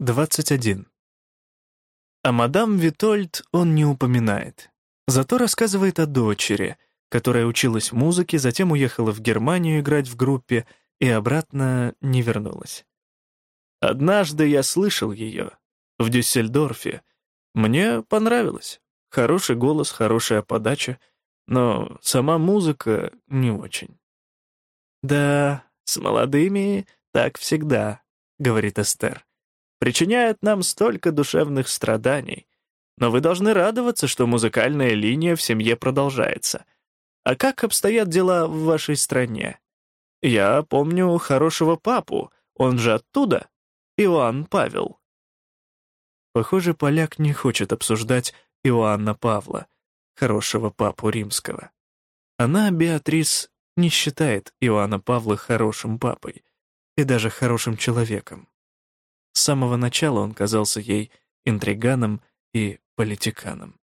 21. А мадам Витольд он не упоминает. Зато рассказывает о дочери, которая училась музыке, затем уехала в Германию играть в группе и обратно не вернулась. Однажды я слышал ее в Дюссельдорфе. Мне понравилось. Хороший голос, хорошая подача, но сама музыка не очень. «Да, с молодыми так всегда», — говорит Эстер. «Причиняет нам столько душевных страданий. Но вы должны радоваться, что музыкальная линия в семье продолжается. А как обстоят дела в вашей стране? Я помню хорошего папу, он же оттуда, Иоанн Павел». Похоже, поляк не хочет обсуждать Иоанна Павла, хорошего папу римского. Она, Беатрис, не считает Иоанна Павла хорошим папой и даже хорошим человеком. С самого начала он казался ей интриганом и политиканом.